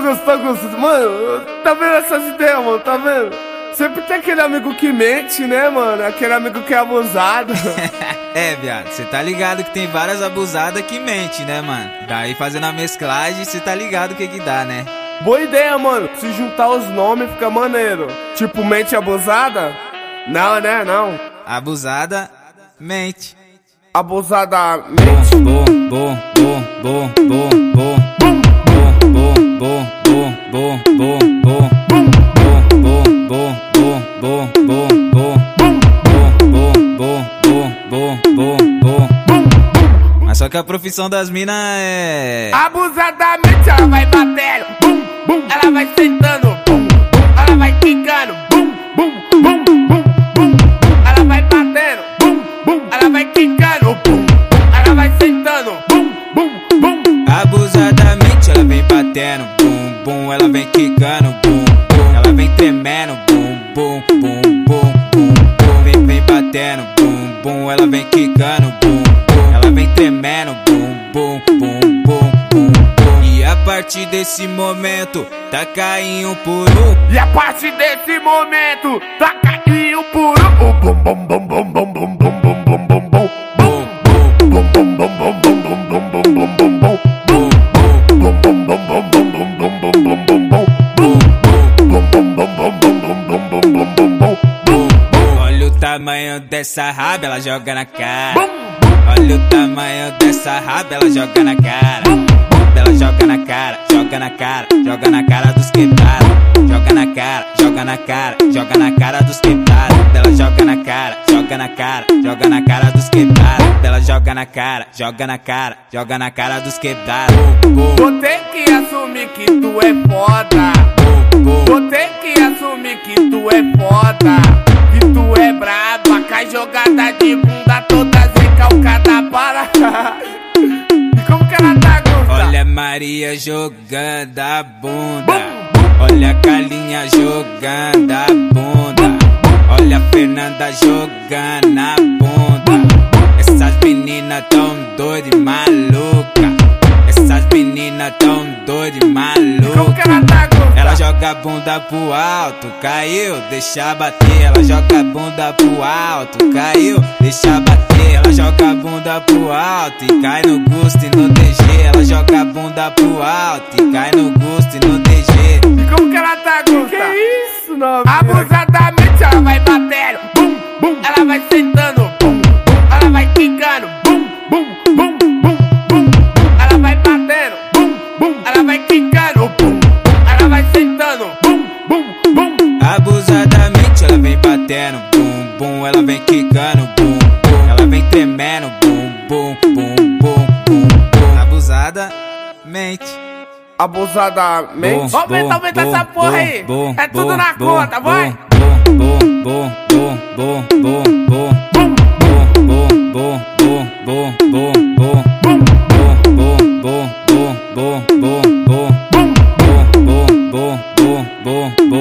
Augusto, Augusto, mano, tá vendo essas ideias, mano, tá vendo? Sempre tem aquele amigo que mente, né, mano? Aquele amigo que é abusado. é, viado, você tá ligado que tem várias abusadas que mente, né, mano? Daí fazendo a mesclagem, você tá ligado o que que dá, né? Boa ideia, mano. Se juntar os nomes fica maneiro. Tipo, mente abusada? Não, né? Não. Abusada, mente. Abusada, mente. Bom, bom, bom, bom, bom. Mas só que a profissão das minas é. Abusadamente ela vai batendo, bum, bum. Ela vai sentando, bum, bum. Ela vai quicando, bum, bum, bum, bum, bum. Ela vai batendo, bum, bum. Ela vai quicando, bum. Ela vai sentando, bum, bum, bum. Abusadamente ela vem batendo, bum, bum. Ela vem quicando, bum, bum. Ela vem tremendo, bum, bum, bum, bum, bum, bum. Vem, vem batendo, bum, bum. Ela vem quicando, bum, bum. Ela vem tremendo, bum, bum, bum, bum, bum, bum. E a partir desse momento, tá caindo por um. E a partir desse momento, tá Olha o tamanho dessa raba, ela joga na cara. Olha o tamanho dessa raba, ela joga na cara. Ela joga na cara, joga na cara, joga na cara dos quebrados. Joga na cara, joga na cara, joga na cara dos quebrados. Ela joga na cara, joga na cara, joga na cara dos quebrados. Ela joga na cara, joga na cara, joga na cara dos quebrados. Vou ter que assumir que tu é foda. Vou ter que assumir que tu é foda. Que tu é braba, cai jogada de bunda toda recalcada para. E como que ela tá, Gusta? Olha Maria jogando a bunda. Olha a Carlinha jogando a bunda. Olha a Fernanda jogando a bunda. Essas meninas tão doidas e maluca. Essas meninas tão doidas e Como que maluca. ela tá? Ela joga a bunda pro alto, caiu, deixa bater. Ela joga a bunda pro alto, caiu, deixa bater. Ela joga a bunda pro alto e cai no gosto e no DG. Ela joga a bunda pro alto e cai no gosto e no DG. E como que ela tá, Gusta? Que isso, novinha? Abusadamente ela vai batendo, bum, bum. Ela vai sentando, bum, bum. Ela vai quicando, bum, bum, bum. Bum, bum. Abusadamente ela vem batendo, bum, bum. Ela vem quicando, bum, bum. Ela vem tremendo, bum, bum, bum, bum, bum, bum. Abusada, mente. Abusadamente. Aumenta, aumenta essa porra aí. É tudo na conta, vai. Bom, boom, boom.